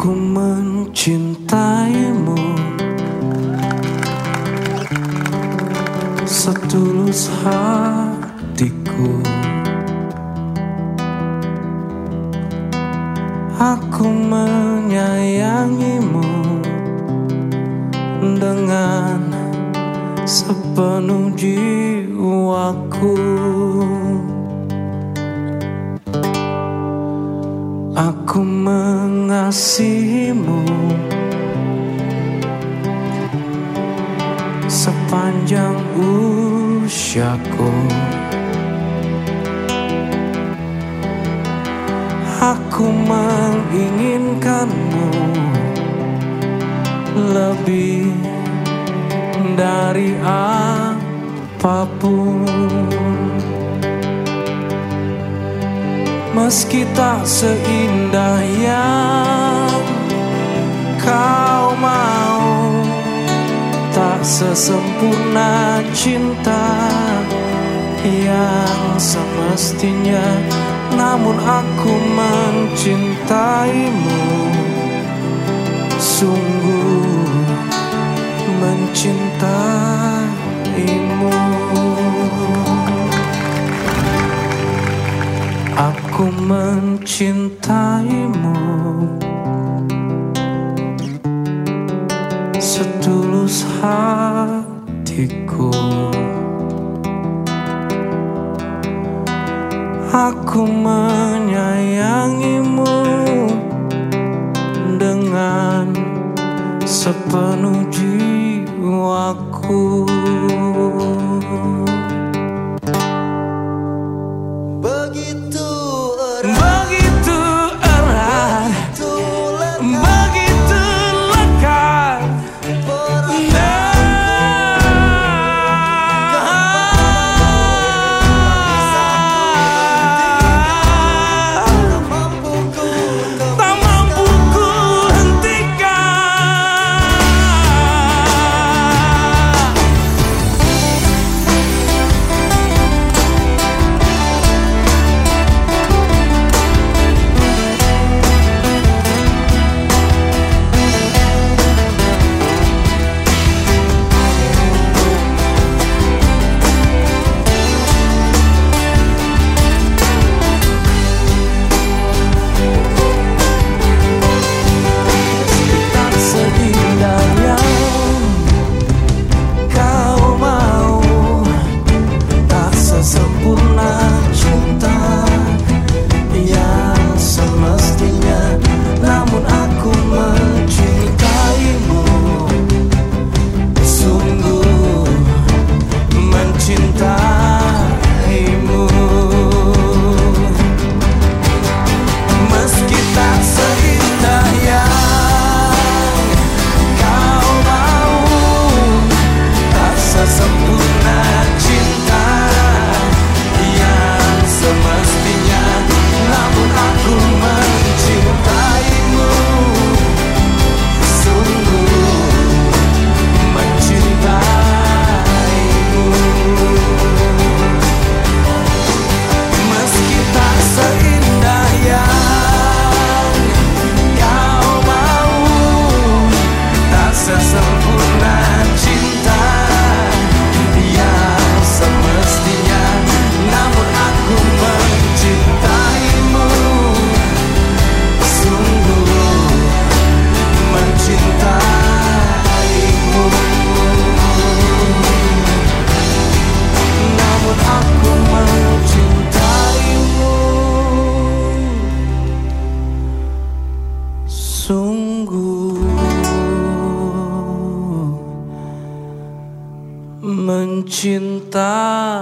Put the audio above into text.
Aku mencintaimu. Setulus hatiku. Aku menyayangimu Dengan sepenuh jiwaku Aku mengasihimu. Sepanjang usiaku. Aku menginginkanmu Lebih dari apa pun Meski tak seindah yang kau mau Tak sesempurna cinta yang semestinya. Namun aku mencintaimu. Sungguh mencintaimu mencintaimu. Setulus hatiku. Aku menyayangimu Dengan sepenuh jiwaku. Begitu mencintaimu